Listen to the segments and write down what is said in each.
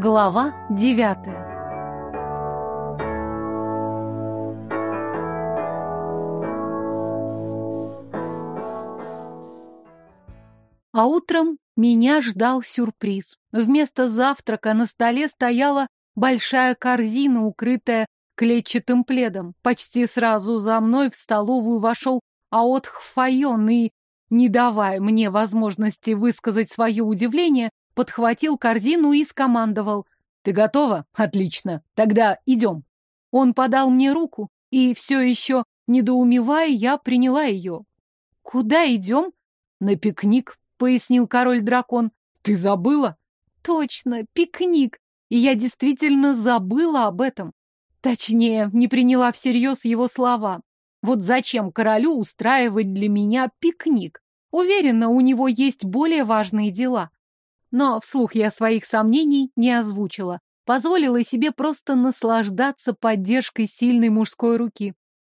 Глава девятая А утром меня ждал сюрприз. Вместо завтрака на столе стояла большая корзина, укрытая клетчатым пледом. Почти сразу за мной в столовую вошел Аотх Файон и, не давая мне возможности высказать свое удивление, подхватил корзину и скомандовал. «Ты готова? Отлично. Тогда идем». Он подал мне руку, и все еще, недоумевая, я приняла ее. «Куда идем?» «На пикник», — пояснил король-дракон. «Ты забыла?» «Точно, пикник. И я действительно забыла об этом. Точнее, не приняла всерьез его слова. Вот зачем королю устраивать для меня пикник? Уверена, у него есть более важные дела. Но вслух я своих сомнений не озвучила. Позволила себе просто наслаждаться поддержкой сильной мужской руки.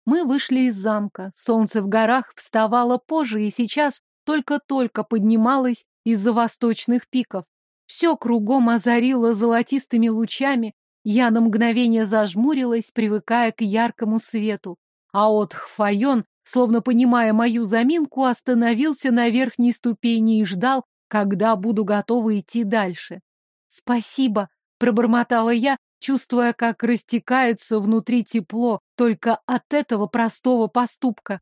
Мы вышли из замка. Солнце в горах вставало позже и сейчас только-только поднималось из-за восточных пиков. Все кругом озарило золотистыми лучами. Я на мгновение зажмурилась, привыкая к яркому свету. А от Хфайон, словно понимая мою заминку, остановился на верхней ступени и ждал, когда буду готова идти дальше. «Спасибо», — пробормотала я, чувствуя, как растекается внутри тепло только от этого простого поступка.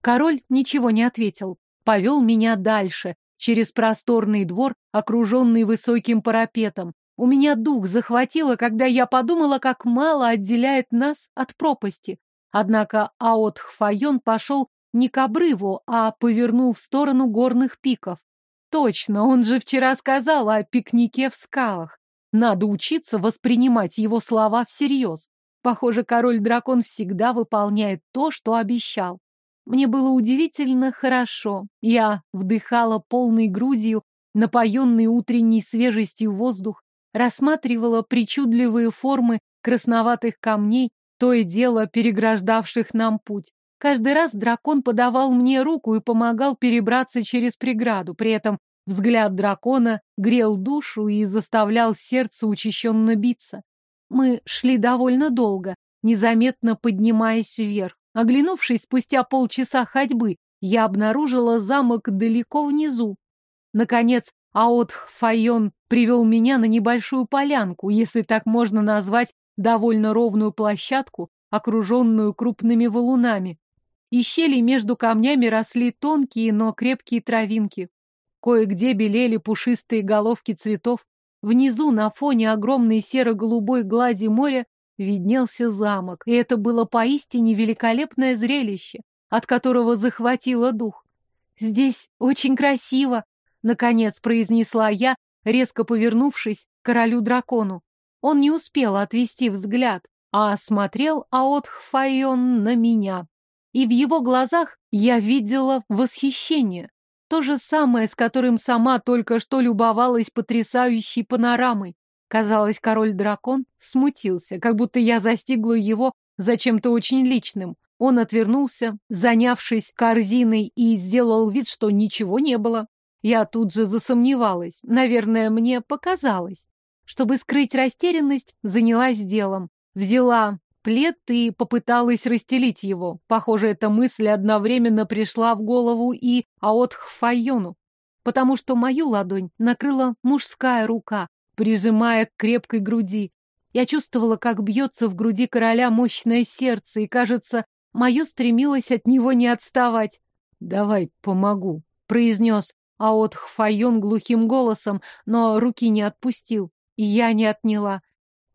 Король ничего не ответил, повел меня дальше, через просторный двор, окруженный высоким парапетом. У меня дух захватило, когда я подумала, как мало отделяет нас от пропасти. Однако Аот Хфайон пошел не к обрыву, а повернул в сторону горных пиков. Точно, он же вчера сказал о пикнике в скалах. Надо учиться воспринимать его слова всерьез. Похоже, король-дракон всегда выполняет то, что обещал. Мне было удивительно хорошо. Я вдыхала полной грудью, напоенный утренней свежестью воздух, рассматривала причудливые формы красноватых камней, то и дело переграждавших нам путь. Каждый раз дракон подавал мне руку и помогал перебраться через преграду. При этом взгляд дракона грел душу и заставлял сердце учащенно биться. Мы шли довольно долго, незаметно поднимаясь вверх. Оглянувшись спустя полчаса ходьбы, я обнаружила замок далеко внизу. Наконец, Аотх Файон привел меня на небольшую полянку, если так можно назвать довольно ровную площадку, окруженную крупными валунами. И щели между камнями росли тонкие, но крепкие травинки. Кое-где белели пушистые головки цветов. Внизу, на фоне огромной серо-голубой глади моря, виднелся замок, и это было поистине великолепное зрелище, от которого захватило дух. «Здесь очень красиво», — наконец произнесла я, резко повернувшись к королю-дракону. Он не успел отвести взгляд, а смотрел Аотх Файон на меня. И в его глазах я видела восхищение. То же самое, с которым сама только что любовалась потрясающей панорамой. Казалось, король-дракон смутился, как будто я застигла его за чем-то очень личным. Он отвернулся, занявшись корзиной, и сделал вид, что ничего не было. Я тут же засомневалась. Наверное, мне показалось. Чтобы скрыть растерянность, занялась делом. Взяла плед и попыталась расстелить его. Похоже, эта мысль одновременно пришла в голову и Аотх Файону, потому что мою ладонь накрыла мужская рука, прижимая к крепкой груди. Я чувствовала, как бьется в груди короля мощное сердце, и, кажется, мое стремилось от него не отставать. «Давай помогу», — произнес Аот Хфайон глухим голосом, но руки не отпустил, и я не отняла.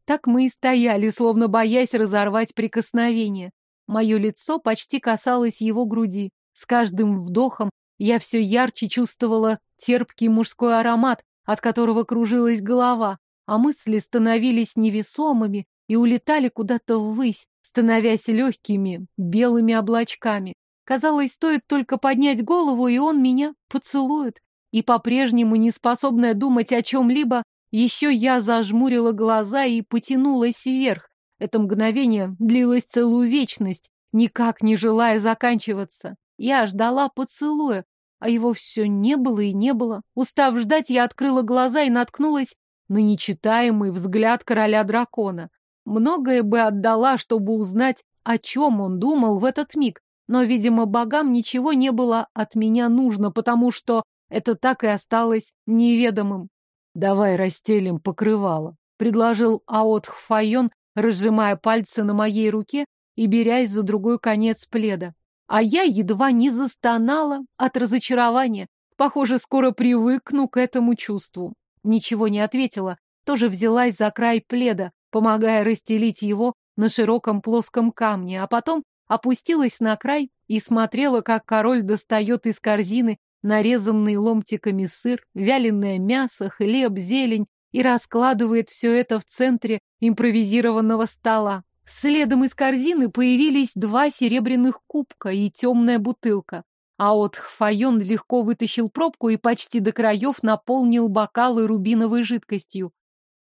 Так мы и стояли, словно боясь разорвать прикосновение. Мое лицо почти касалось его груди. С каждым вдохом я все ярче чувствовала терпкий мужской аромат, от которого кружилась голова, а мысли становились невесомыми и улетали куда-то ввысь, становясь легкими, белыми облачками. Казалось, стоит только поднять голову, и он меня поцелует. И по-прежнему, не способная думать о чем-либо, еще я зажмурила глаза и потянулась вверх. Это мгновение длилось целую вечность, никак не желая заканчиваться. Я ждала поцелуя, а его все не было и не было. Устав ждать, я открыла глаза и наткнулась на нечитаемый взгляд короля дракона. Многое бы отдала, чтобы узнать, о чем он думал в этот миг, но, видимо, богам ничего не было от меня нужно, потому что это так и осталось неведомым. «Давай расстелим покрывало», — предложил Аот Хфайон, разжимая пальцы на моей руке и берясь за другой конец пледа. А я едва не застонала от разочарования. Похоже, скоро привыкну к этому чувству. Ничего не ответила, тоже взялась за край пледа, помогая расстелить его на широком плоском камне, а потом опустилась на край и смотрела, как король достает из корзины нарезанный ломтиками сыр, вяленое мясо, хлеб, зелень и раскладывает все это в центре импровизированного стола. Следом из корзины появились два серебряных кубка и темная бутылка. А от Хфайон легко вытащил пробку и почти до краев наполнил бокалы рубиновой жидкостью.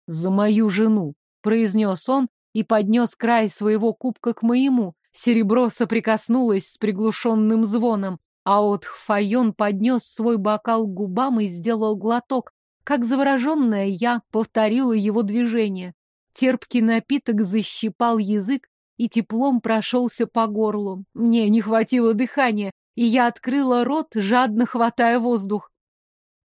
«За мою жену!» — произнес он и поднес край своего кубка к моему. Серебро соприкоснулось с приглушенным звоном, а от Хфайон поднес свой бокал к губам и сделал глоток. Как завороженная я повторила его движение. Терпкий напиток защипал язык и теплом прошелся по горлу. Мне не хватило дыхания, и я открыла рот, жадно хватая воздух.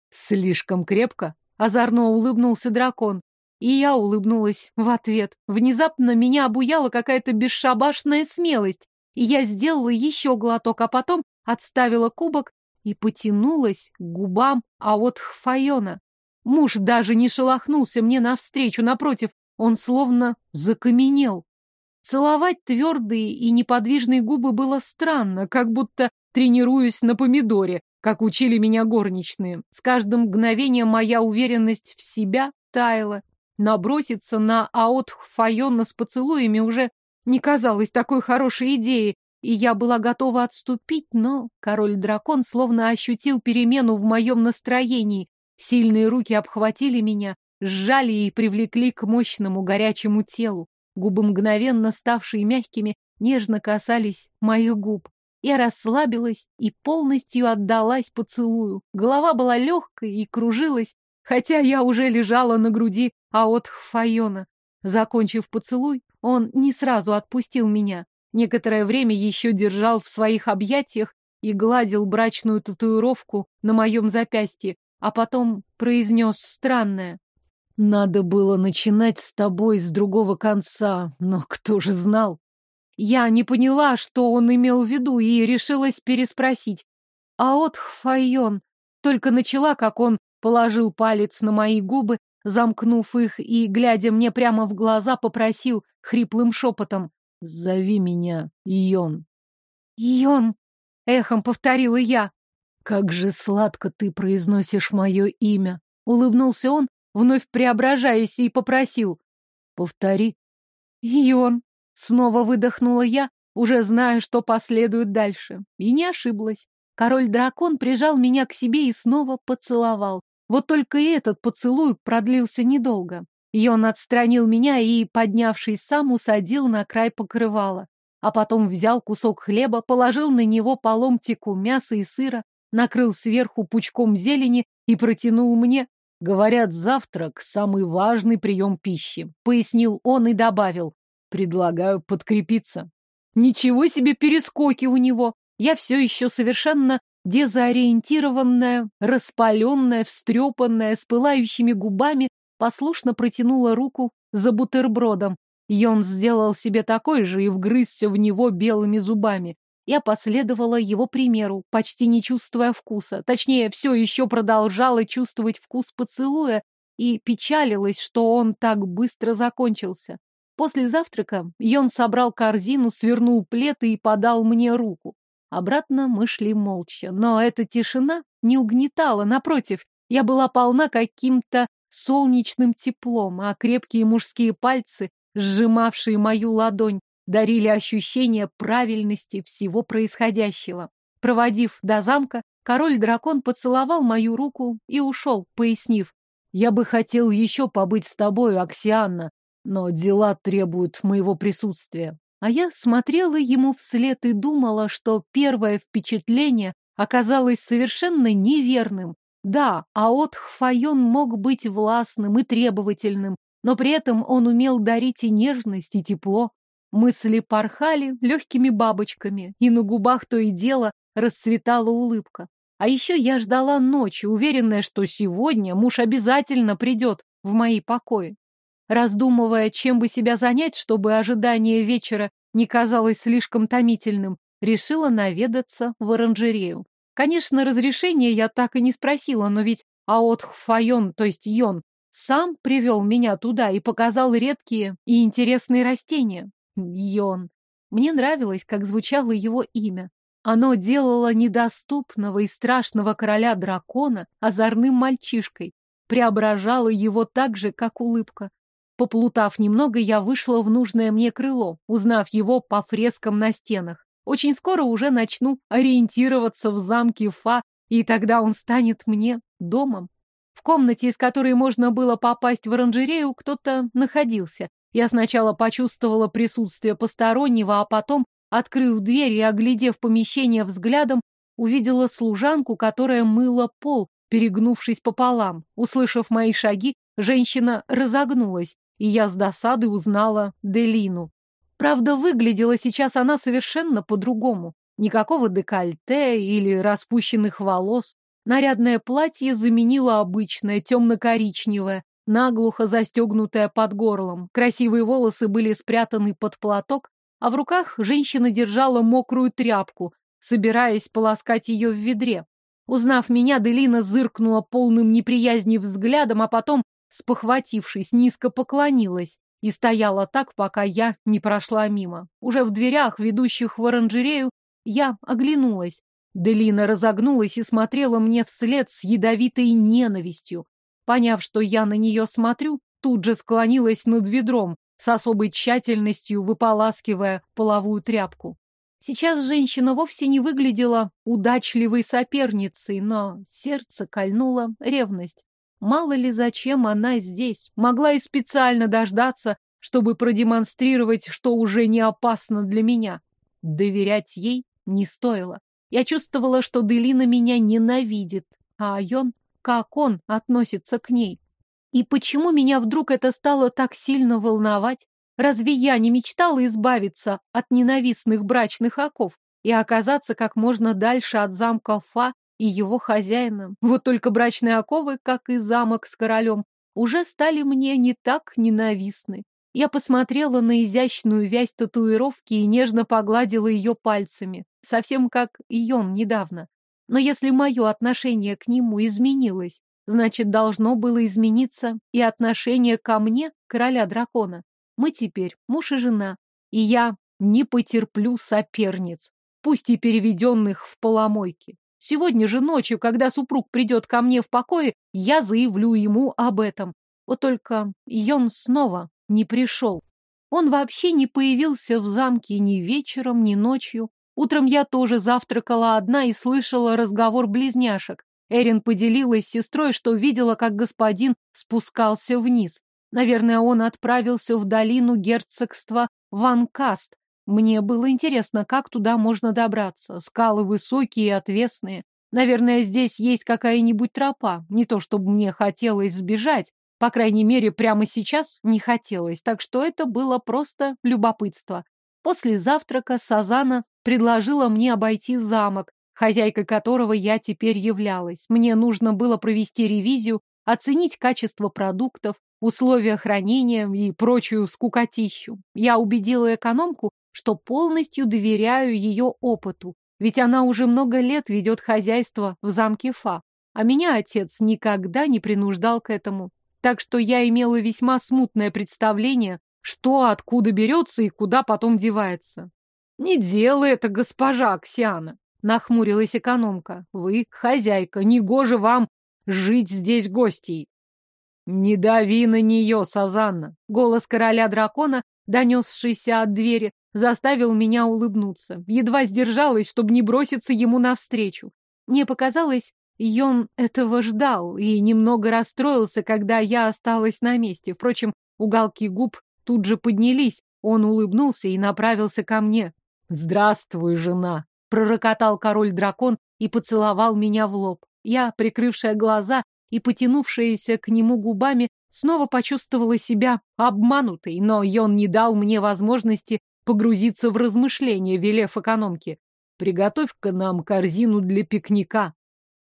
«Слишком крепко?» — озорно улыбнулся дракон. И я улыбнулась в ответ. Внезапно меня обуяла какая-то бесшабашная смелость, и я сделала еще глоток, а потом отставила кубок и потянулась к губам а вот Хфайона. Муж даже не шелохнулся мне навстречу, напротив, он словно закаменел. Целовать твердые и неподвижные губы было странно, как будто тренируюсь на помидоре, как учили меня горничные. С каждым мгновением моя уверенность в себя таяла. Наброситься на Аотх Файона с поцелуями уже не казалось такой хорошей идеей, и я была готова отступить, но король-дракон словно ощутил перемену в моем настроении. Сильные руки обхватили меня, сжали и привлекли к мощному горячему телу. Губы, мгновенно ставшие мягкими, нежно касались моих губ. Я расслабилась и полностью отдалась поцелую. Голова была легкой и кружилась, хотя я уже лежала на груди Аот Хфайона. Закончив поцелуй, он не сразу отпустил меня. Некоторое время еще держал в своих объятиях и гладил брачную татуировку на моем запястье, а потом произнес странное. Надо было начинать с тобой с другого конца, но кто же знал? Я не поняла, что он имел в виду, и решилась переспросить. А от Хфайон только начала, как он положил палец на мои губы, замкнув их и, глядя мне прямо в глаза, попросил хриплым шепотом «Зови меня Йон». «Йон!» — эхом повторила я. «Как же сладко ты произносишь мое имя!» — улыбнулся он, вновь преображаясь, и попросил. «Повтори». И он. Снова выдохнула я, уже зная, что последует дальше. И не ошиблась. Король-дракон прижал меня к себе и снова поцеловал. Вот только и этот поцелуй продлился недолго. И он отстранил меня и, поднявшись сам, усадил на край покрывала. А потом взял кусок хлеба, положил на него по ломтику мяса и сыра, накрыл сверху пучком зелени и протянул мне. Говорят, завтрак — самый важный прием пищи, пояснил он и добавил. Предлагаю подкрепиться. Ничего себе перескоки у него! Я все еще совершенно дезориентированная, распаленная, встрепанная, с пылающими губами, послушно протянула руку за бутербродом. И он сделал себе такой же и вгрызся в него белыми зубами. Я последовала его примеру, почти не чувствуя вкуса. Точнее, все еще продолжала чувствовать вкус поцелуя и печалилась, что он так быстро закончился. После завтрака Йон собрал корзину, свернул плед и подал мне руку. Обратно мы шли молча, но эта тишина не угнетала, напротив, я была полна каким-то солнечным теплом, а крепкие мужские пальцы, сжимавшие мою ладонь, дарили ощущение правильности всего происходящего. Проводив до замка, король-дракон поцеловал мою руку и ушел, пояснив. «Я бы хотел еще побыть с тобой, Аксианна, но дела требуют моего присутствия». А я смотрела ему вслед и думала, что первое впечатление оказалось совершенно неверным. Да, Аот Хфайон мог быть властным и требовательным, но при этом он умел дарить и нежность, и тепло. Мысли порхали легкими бабочками, и на губах то и дело расцветала улыбка. А еще я ждала ночи, уверенная, что сегодня муж обязательно придет в мои покои. Раздумывая, чем бы себя занять, чтобы ожидание вечера не казалось слишком томительным, решила наведаться в оранжерею. Конечно, разрешения я так и не спросила, но ведь Аотх Файон, то есть Йон, сам привел меня туда и показал редкие и интересные растения. Йон. Мне нравилось, как звучало его имя. Оно делало недоступного и страшного короля дракона озорным мальчишкой, преображало его так же, как улыбка. Поплутав немного, я вышла в нужное мне крыло, узнав его по фрескам на стенах. Очень скоро уже начну ориентироваться в замке Фа, и тогда он станет мне домом. В комнате, из которой можно было попасть в оранжерею, кто-то находился. Я сначала почувствовала присутствие постороннего, а потом, открыв дверь и оглядев помещение взглядом, увидела служанку, которая мыла пол, перегнувшись пополам. Услышав мои шаги, женщина разогнулась, и я с досадой узнала Делину. Правда, выглядела сейчас она совершенно по-другому. Никакого декольте или распущенных волос. Нарядное платье заменило обычное, темно-коричневое, наглухо застегнутое под горлом. Красивые волосы были спрятаны под платок, а в руках женщина держала мокрую тряпку, собираясь полоскать ее в ведре. Узнав меня, Делина зыркнула полным неприязни взглядом, а потом, спохватившись, низко поклонилась и стояла так, пока я не прошла мимо. Уже в дверях, ведущих в оранжерею, я оглянулась. Делина разогнулась и смотрела мне вслед с ядовитой ненавистью. Поняв, что я на нее смотрю, тут же склонилась над ведром, с особой тщательностью выполаскивая половую тряпку. Сейчас женщина вовсе не выглядела удачливой соперницей, но сердце кольнула ревность. Мало ли зачем она здесь. Могла и специально дождаться, чтобы продемонстрировать, что уже не опасно для меня. Доверять ей не стоило. Я чувствовала, что Делина меня ненавидит, а Айон, как он относится к ней. И почему меня вдруг это стало так сильно волновать? Разве я не мечтала избавиться от ненавистных брачных оков и оказаться как можно дальше от замка Фа и его хозяином. Вот только брачные оковы, как и замок с королем, уже стали мне не так ненавистны. Я посмотрела на изящную вязь татуировки и нежно погладила ее пальцами, совсем как Йон недавно. Но если мое отношение к нему изменилось, значит, должно было измениться и отношение ко мне, короля дракона. Мы теперь муж и жена, и я не потерплю соперниц, пусть и переведенных в поломойки. Сегодня же ночью, когда супруг придет ко мне в покое, я заявлю ему об этом. Вот только Йон снова не пришел. Он вообще не появился в замке ни вечером, ни ночью. Утром я тоже завтракала одна и слышала разговор близняшек. Эрин поделилась с сестрой, что видела, как господин спускался вниз. Наверное, он отправился в долину герцогства Ванкаст, мне было интересно, как туда можно добраться. Скалы высокие и отвесные. Наверное, здесь есть какая-нибудь тропа. Не то, чтобы мне хотелось сбежать. По крайней мере, прямо сейчас не хотелось. Так что это было просто любопытство. После завтрака Сазана предложила мне обойти замок, хозяйкой которого я теперь являлась. Мне нужно было провести ревизию, оценить качество продуктов, условия хранения и прочую скукотищу. Я убедила экономку, что полностью доверяю ее опыту, ведь она уже много лет ведет хозяйство в замке Фа, а меня отец никогда не принуждал к этому. Так что я имела весьма смутное представление, что откуда берется и куда потом девается. «Не делай это, госпожа Аксиана!» — нахмурилась экономка. «Вы хозяйка, негоже вам жить здесь гостей!» «Не дави на нее, Сазанна!» Голос короля дракона, донесшийся от двери, заставил меня улыбнуться. Едва сдержалась, чтобы не броситься ему навстречу. Мне показалось, Йон этого ждал и немного расстроился, когда я осталась на месте. Впрочем, уголки губ тут же поднялись. Он улыбнулся и направился ко мне. «Здравствуй, жена!» — пророкотал король-дракон и поцеловал меня в лоб. Я, прикрывшая глаза и потянувшаяся к нему губами, снова почувствовала себя обманутой, но Йон не дал мне возможности погрузиться в размышления, велев экономке. «Приготовь-ка нам корзину для пикника».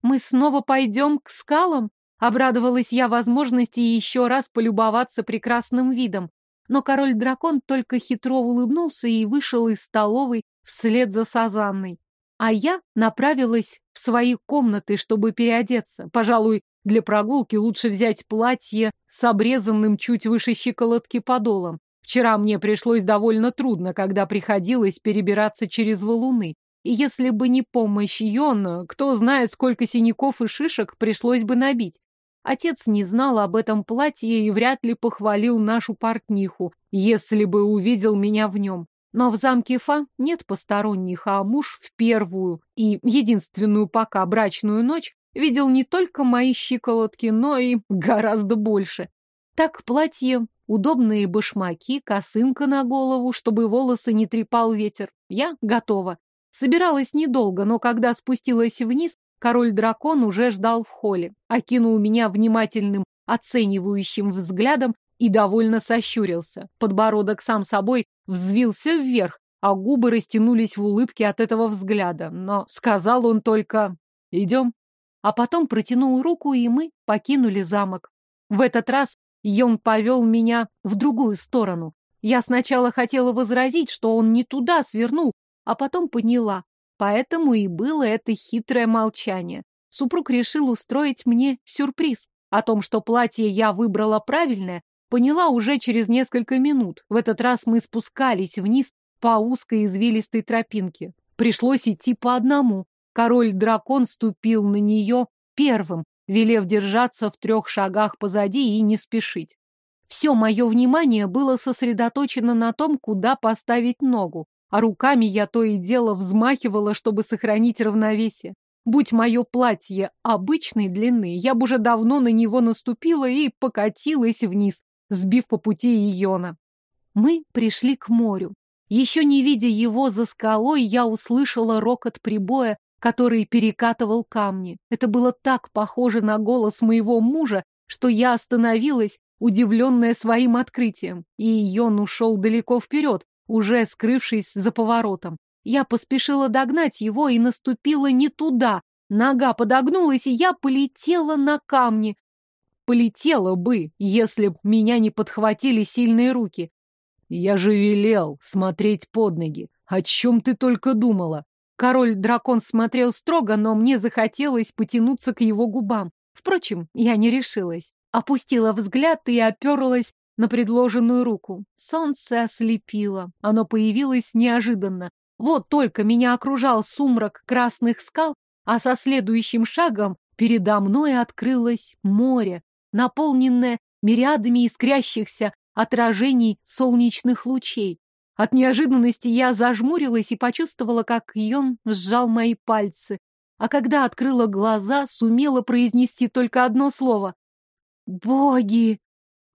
«Мы снова пойдем к скалам?» Обрадовалась я возможности еще раз полюбоваться прекрасным видом. Но король-дракон только хитро улыбнулся и вышел из столовой вслед за Сазанной. А я направилась в свои комнаты, чтобы переодеться. Пожалуй, для прогулки лучше взять платье с обрезанным чуть выше щиколотки подолом. Вчера мне пришлось довольно трудно, когда приходилось перебираться через валуны. И если бы не помощь Йона, кто знает, сколько синяков и шишек пришлось бы набить. Отец не знал об этом платье и вряд ли похвалил нашу портниху, если бы увидел меня в нем. Но в замке Фа нет посторонних, а муж в первую и единственную пока брачную ночь видел не только мои щиколотки, но и гораздо больше. Так платье, удобные башмаки, косынка на голову, чтобы волосы не трепал ветер. Я готова. Собиралась недолго, но когда спустилась вниз, Король-дракон уже ждал в холле, окинул меня внимательным, оценивающим взглядом и довольно сощурился. Подбородок сам собой взвился вверх, а губы растянулись в улыбке от этого взгляда. Но сказал он только «Идем». А потом протянул руку, и мы покинули замок. В этот раз Йон повел меня в другую сторону. Я сначала хотела возразить, что он не туда свернул, а потом поняла. Поэтому и было это хитрое молчание. Супруг решил устроить мне сюрприз. О том, что платье я выбрала правильное, поняла уже через несколько минут. В этот раз мы спускались вниз по узкой извилистой тропинке. Пришлось идти по одному. Король-дракон ступил на нее первым, велев держаться в трех шагах позади и не спешить. Все мое внимание было сосредоточено на том, куда поставить ногу а руками я то и дело взмахивала, чтобы сохранить равновесие. Будь мое платье обычной длины, я бы уже давно на него наступила и покатилась вниз, сбив по пути Иона. Мы пришли к морю. Еще не видя его за скалой, я услышала рокот прибоя, который перекатывал камни. Это было так похоже на голос моего мужа, что я остановилась, удивленная своим открытием. И Ион ушел далеко вперед, уже скрывшись за поворотом. Я поспешила догнать его и наступила не туда. Нога подогнулась, и я полетела на камни. Полетела бы, если б меня не подхватили сильные руки. Я же велел смотреть под ноги. О чем ты только думала? Король-дракон смотрел строго, но мне захотелось потянуться к его губам. Впрочем, я не решилась. Опустила взгляд и оперлась на предложенную руку. Солнце ослепило. Оно появилось неожиданно. Вот только меня окружал сумрак красных скал, а со следующим шагом передо мной открылось море, наполненное мириадами искрящихся отражений солнечных лучей. От неожиданности я зажмурилась и почувствовала, как Йон сжал мои пальцы. А когда открыла глаза, сумела произнести только одно слово. «Боги!»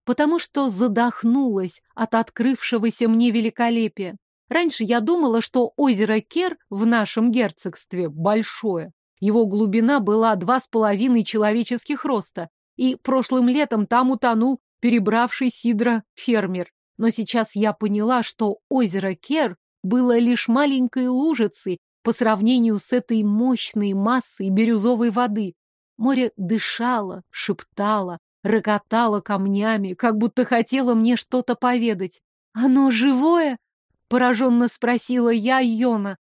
потому что задохнулась от открывшегося мне великолепия. Раньше я думала, что озеро Кер в нашем герцогстве большое. Его глубина была два с половиной человеческих роста, и прошлым летом там утонул перебравший Сидра фермер. Но сейчас я поняла, что озеро Кер было лишь маленькой лужицей по сравнению с этой мощной массой бирюзовой воды. Море дышало, шептало, рокотала камнями, как будто хотела мне что-то поведать. «Оно живое?» — пораженно спросила я Йона.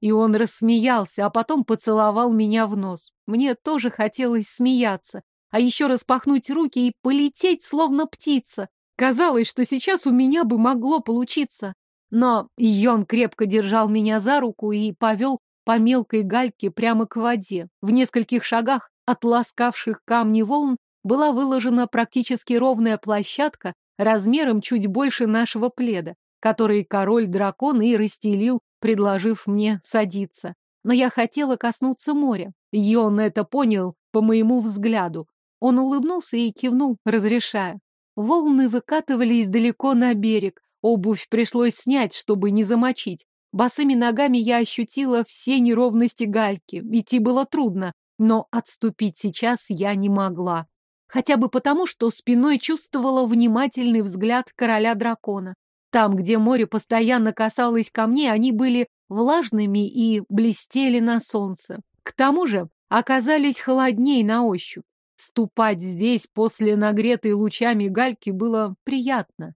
И он рассмеялся, а потом поцеловал меня в нос. Мне тоже хотелось смеяться, а еще распахнуть руки и полететь, словно птица. Казалось, что сейчас у меня бы могло получиться. Но Йон крепко держал меня за руку и повел по мелкой гальке прямо к воде. В нескольких шагах от ласкавших камни волн была выложена практически ровная площадка размером чуть больше нашего пледа, который король-дракон и расстелил, предложив мне садиться. Но я хотела коснуться моря. И он это понял по моему взгляду. Он улыбнулся и кивнул, разрешая. Волны выкатывались далеко на берег. Обувь пришлось снять, чтобы не замочить. Босыми ногами я ощутила все неровности гальки. Идти было трудно, но отступить сейчас я не могла. Хотя бы потому, что спиной чувствовала внимательный взгляд короля дракона. Там, где море постоянно касалось камней, они были влажными и блестели на солнце. К тому же оказались холодней на ощупь. Ступать здесь после нагретой лучами гальки было приятно.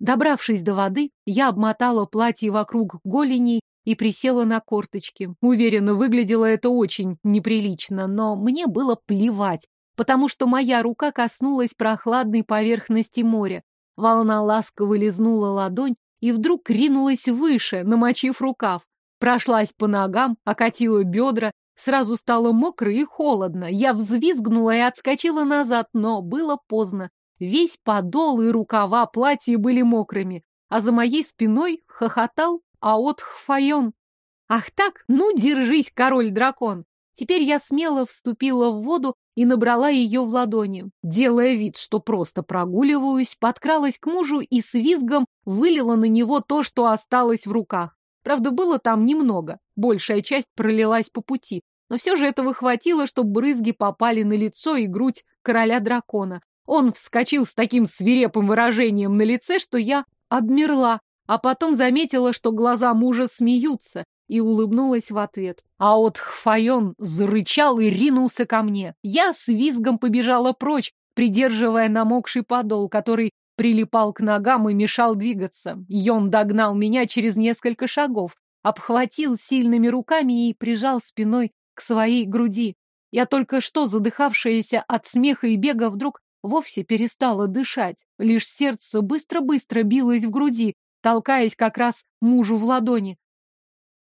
Добравшись до воды, я обмотала платье вокруг голеней и присела на корточки. Уверена, выглядело это очень неприлично, но мне было плевать, потому что моя рука коснулась прохладной поверхности моря. Волна ласково лизнула ладонь и вдруг ринулась выше, намочив рукав. Прошлась по ногам, окатила бедра, сразу стало мокро и холодно. Я взвизгнула и отскочила назад, но было поздно. Весь подол и рукава платья были мокрыми, а за моей спиной хохотал Аот Хфайон. Ах так? Ну, держись, король-дракон! Теперь я смело вступила в воду и набрала ее в ладони. Делая вид, что просто прогуливаюсь, подкралась к мужу и с визгом вылила на него то, что осталось в руках. Правда, было там немного, большая часть пролилась по пути, но все же этого хватило, чтобы брызги попали на лицо и грудь короля дракона. Он вскочил с таким свирепым выражением на лице, что я обмерла, а потом заметила, что глаза мужа смеются, и улыбнулась в ответ. А от Хфайон зарычал и ринулся ко мне. Я с визгом побежала прочь, придерживая намокший подол, который прилипал к ногам и мешал двигаться. Йон догнал меня через несколько шагов, обхватил сильными руками и прижал спиной к своей груди. Я только что, задыхавшаяся от смеха и бега, вдруг вовсе перестала дышать. Лишь сердце быстро-быстро билось в груди, толкаясь как раз мужу в ладони.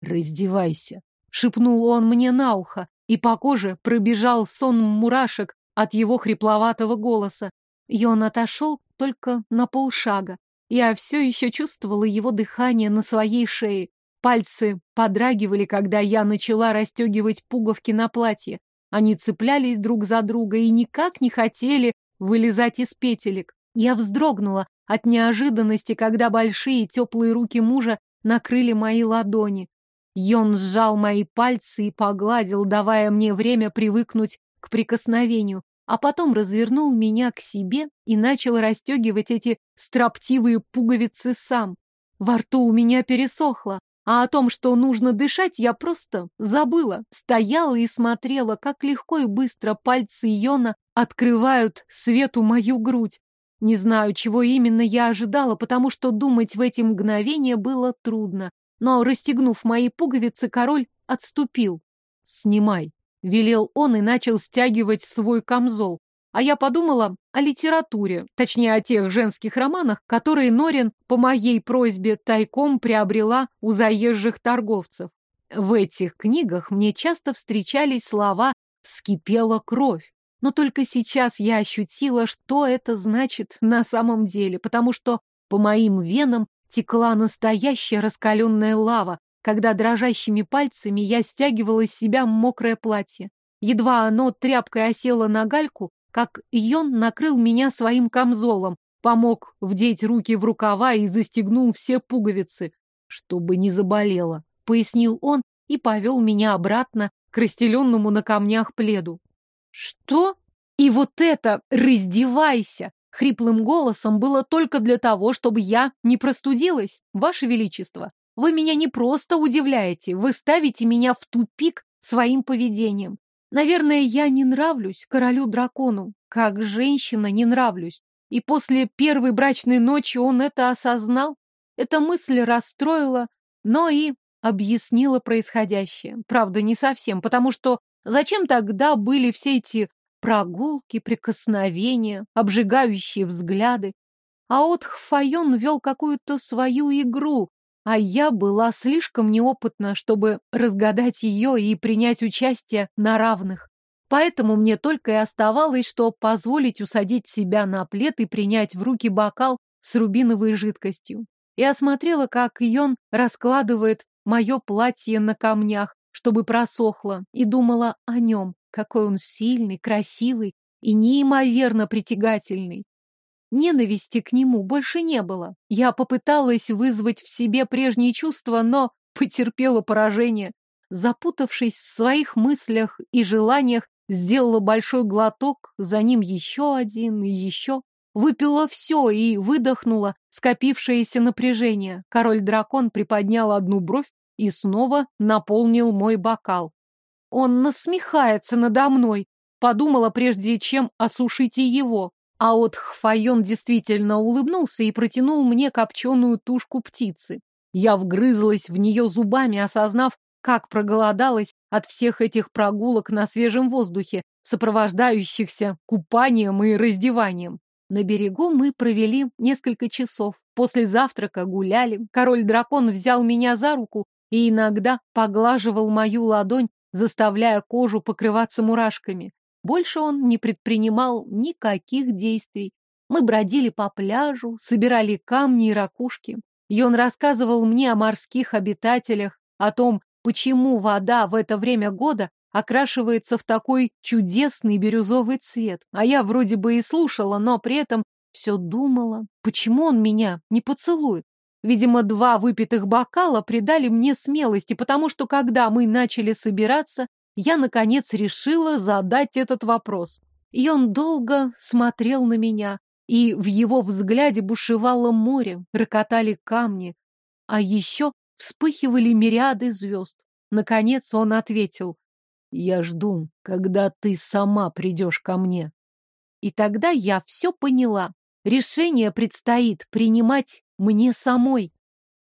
«Раздевайся», — шепнул он мне на ухо, и по коже пробежал сон мурашек от его хрипловатого голоса. И он отошел только на полшага. Я все еще чувствовала его дыхание на своей шее. Пальцы подрагивали, когда я начала расстегивать пуговки на платье. Они цеплялись друг за друга и никак не хотели вылезать из петелек. Я вздрогнула от неожиданности, когда большие теплые руки мужа накрыли мои ладони. Йон сжал мои пальцы и погладил, давая мне время привыкнуть к прикосновению, а потом развернул меня к себе и начал расстегивать эти строптивые пуговицы сам. Во рту у меня пересохло, а о том, что нужно дышать, я просто забыла. Стояла и смотрела, как легко и быстро пальцы Йона открывают свету мою грудь. Не знаю, чего именно я ожидала, потому что думать в эти мгновения было трудно. Но, расстегнув мои пуговицы, король отступил. «Снимай», — велел он и начал стягивать свой камзол. А я подумала о литературе, точнее о тех женских романах, которые Норин по моей просьбе тайком приобрела у заезжих торговцев. В этих книгах мне часто встречались слова «вскипела кровь». Но только сейчас я ощутила, что это значит на самом деле, потому что по моим венам текла настоящая раскаленная лава, когда дрожащими пальцами я стягивала из себя мокрое платье. Едва оно тряпкой осело на гальку, как Йон накрыл меня своим камзолом, помог вдеть руки в рукава и застегнул все пуговицы, чтобы не заболело, пояснил он и повел меня обратно к расстеленному на камнях пледу. Что? И вот это «раздевайся» хриплым голосом было только для того, чтобы я не простудилась, Ваше Величество. Вы меня не просто удивляете, вы ставите меня в тупик своим поведением. Наверное, я не нравлюсь королю-дракону, как женщина не нравлюсь. И после первой брачной ночи он это осознал. Эта мысль расстроила, но и объяснила происходящее. Правда, не совсем, потому что зачем тогда были все эти прогулки, прикосновения, обжигающие взгляды? А от Хфайон вел какую-то свою игру, а я была слишком неопытна, чтобы разгадать ее и принять участие на равных. Поэтому мне только и оставалось, что позволить усадить себя на плед и принять в руки бокал с рубиновой жидкостью. И осмотрела, как Йон раскладывает мое платье на камнях, чтобы просохло, и думала о нем, какой он сильный, красивый и неимоверно притягательный. Ненависти к нему больше не было. Я попыталась вызвать в себе прежние чувства, но потерпела поражение. запутавшись в своих мыслях и желаниях, сделала большой глоток, за ним еще один и еще. Выпила все и выдохнула скопившееся напряжение. Король-дракон приподнял одну бровь и снова наполнил мой бокал. Он насмехается надо мной, подумала, прежде чем осушить и его. А от Хфайон действительно улыбнулся и протянул мне копченую тушку птицы. Я вгрызлась в нее зубами, осознав, как проголодалась от всех этих прогулок на свежем воздухе, сопровождающихся купанием и раздеванием. На берегу мы провели несколько часов. После завтрака гуляли. Король-дракон взял меня за руку и иногда поглаживал мою ладонь, заставляя кожу покрываться мурашками. Больше он не предпринимал никаких действий. Мы бродили по пляжу, собирали камни и ракушки. И он рассказывал мне о морских обитателях, о том, почему вода в это время года окрашивается в такой чудесный бирюзовый цвет. А я вроде бы и слушала, но при этом все думала, почему он меня не поцелует. Видимо, два выпитых бокала придали мне смелости, потому что когда мы начали собираться, я, наконец, решила задать этот вопрос. И он долго смотрел на меня, и в его взгляде бушевало море, рокотали камни, а еще вспыхивали мириады звезд. Наконец он ответил, «Я жду, когда ты сама придешь ко мне». И тогда я все поняла. Решение предстоит принимать мне самой.